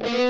Amen.